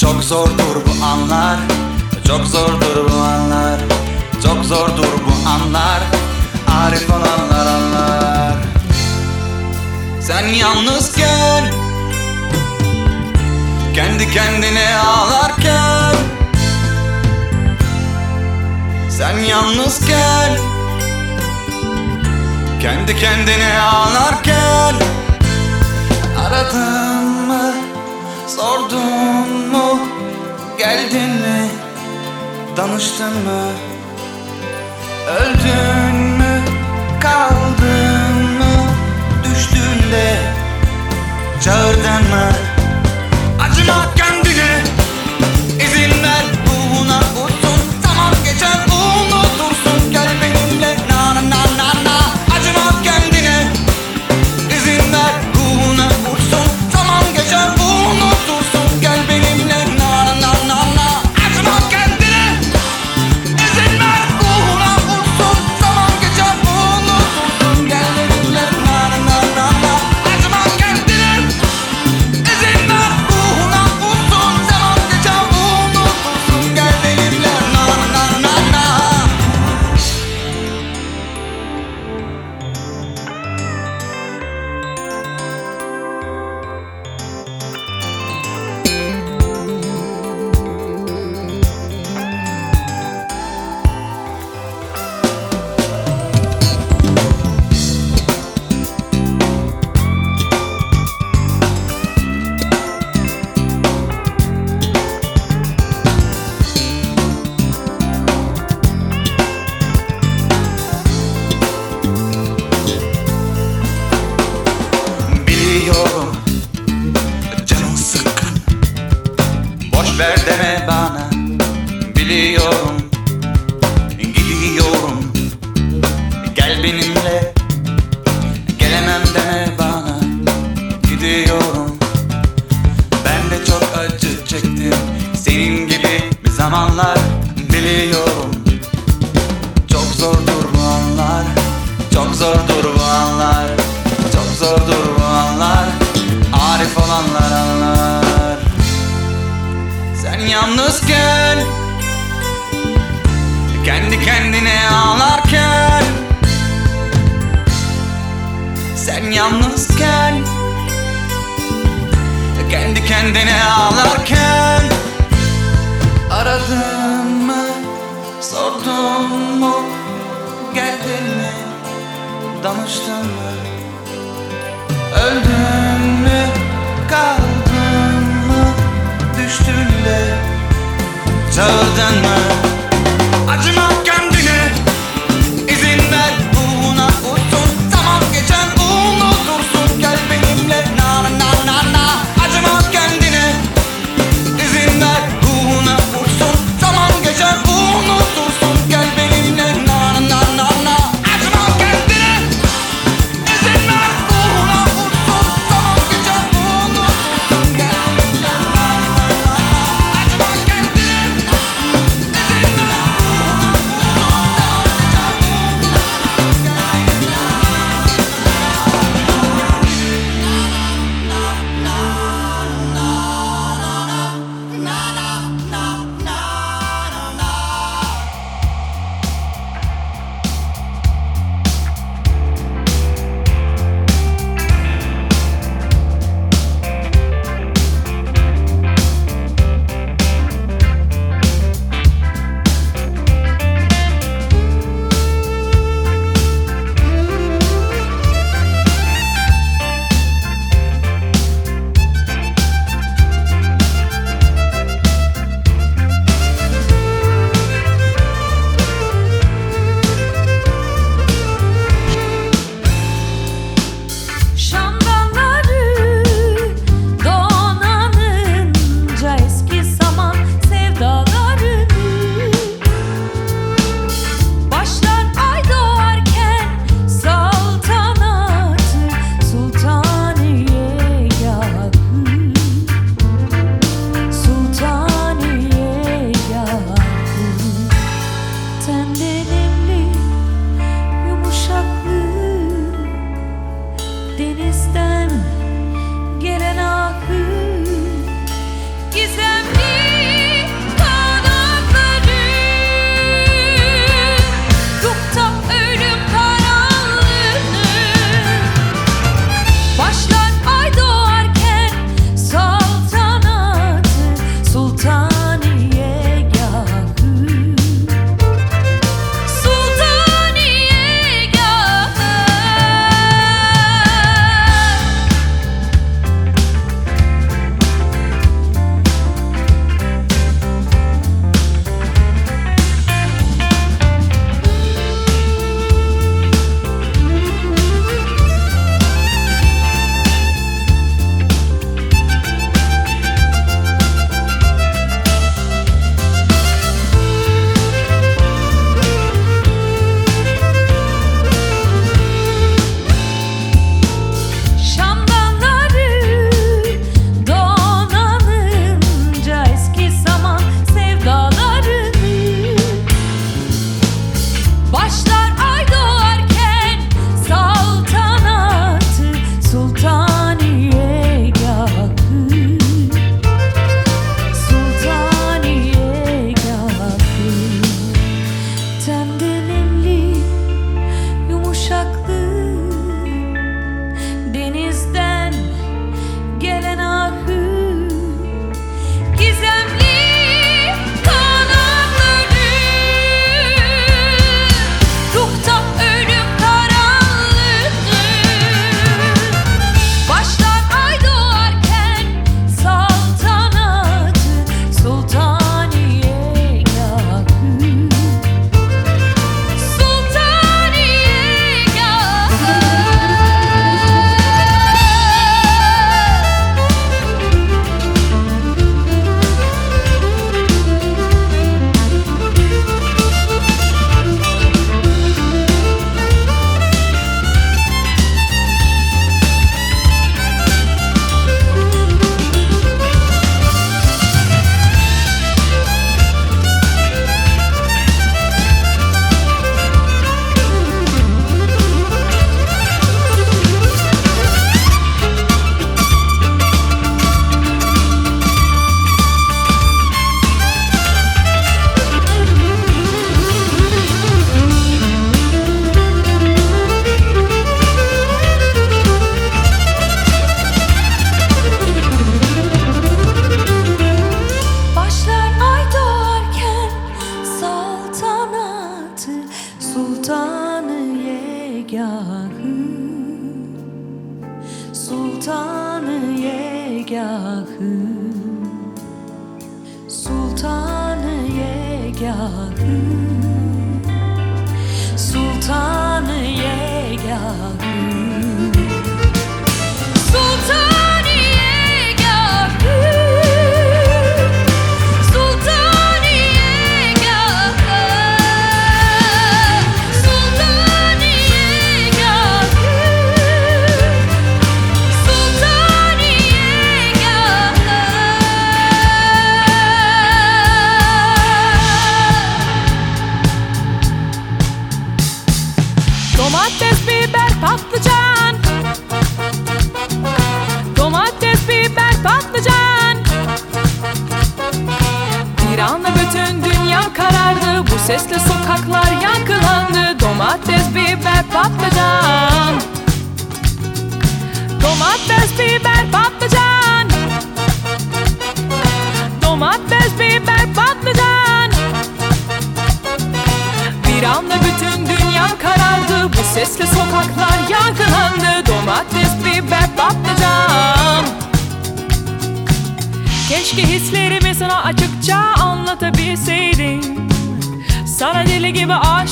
Çok zordur bu anlar. Çok zordur bu anlar. Çok zordur bu anlar. Arif olanlar anlar. Sen yalnızken Kendi kendine ağlarken Sen yalnızken Kendi kendine ağlarken Aradım Sordun mu, geldin mi, danıştın mı? Öldün mü, kaldın mı, düştüğünde çağırdın mı? Acımak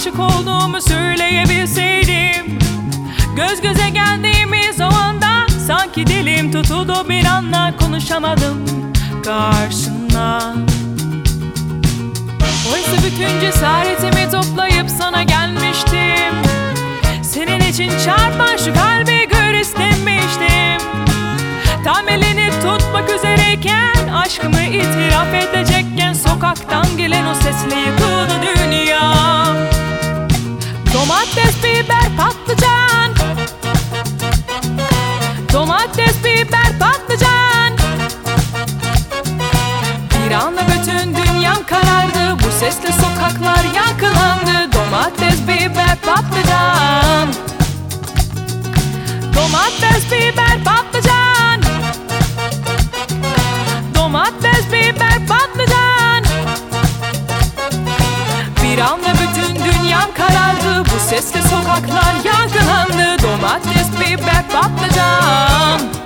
aşık olduğumu söyleyebilseydim. Göz göze geldiğimiz o anda Sanki dilim tutuldu bir anla konuşamadım karşına Oysa bütün cesaretimi toplayıp sana gelmiştim. Senin için çarpan şu kalbi gör istemiştim. Tam elini tutmak üzereyken Aşkımı itiraf edecekken Sokaktan gelen o sesle yıkıldı dünya. Domates, biber, patlıcan. Domates, biber, patlıcan. Bir anda bütün dünyam karardı. Bu sesle sokaklar yankılandı. Domates, biber, patlıcan. Domates, biber, patlıcan. Bu sesli sokaklar yankılandı Domates, biber, patlıcan.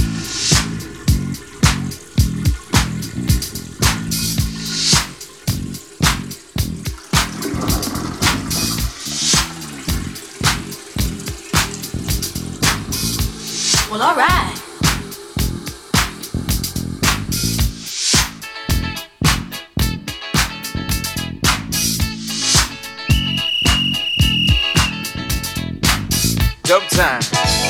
Alright. Dub time.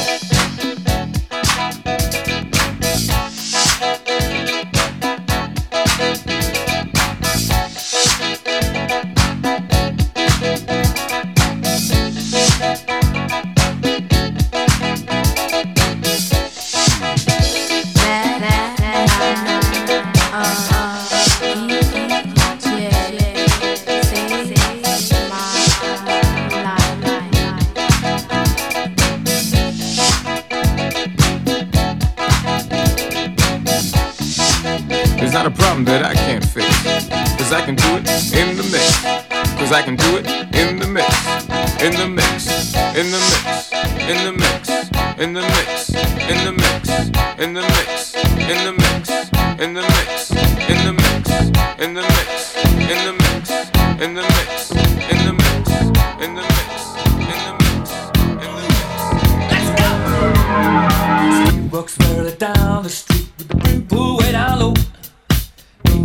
Not a problem that I can't fix. Cause I can do it in the mix. Cause I can do it in the mix. In the mix. In the mix. In the mix. In the mix. In the mix. In the mix. In the mix. In the mix. In the mix. In the mix. In the mix. In the mix. In the mix. In the mix. In the mix. In the mix. Walks further down the street with the brim pulled way down low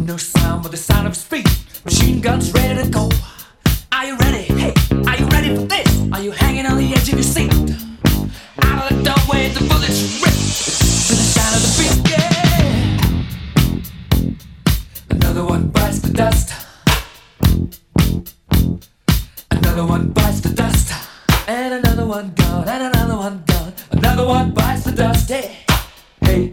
no sound but the sound of speed. Machine guns ready to go. Are you ready? Hey, are you ready for this? Are you hanging on the edge of your seat? Out of the doorway, the bullets rip to the sound of the beat. Yeah. Another one bites the dust. Another one bites the dust. And another one gone. And another one gone. Another one bites the dust. Hey, hey.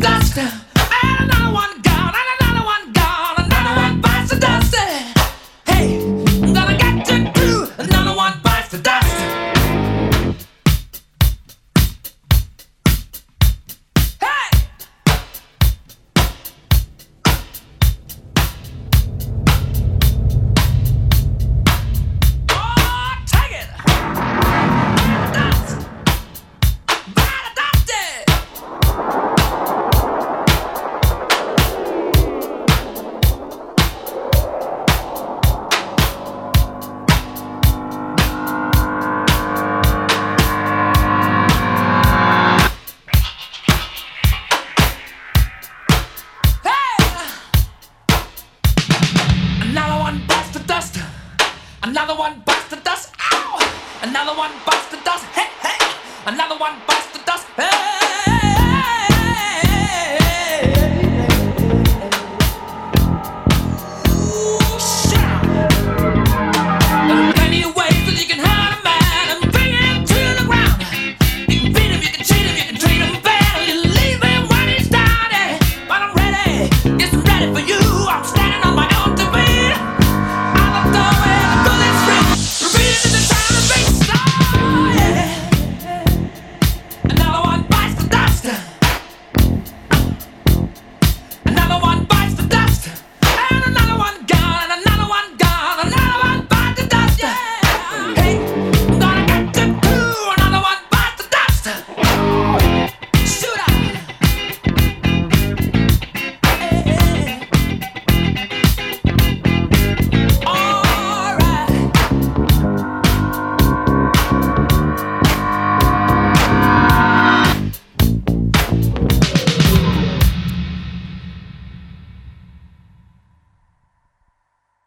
disaster.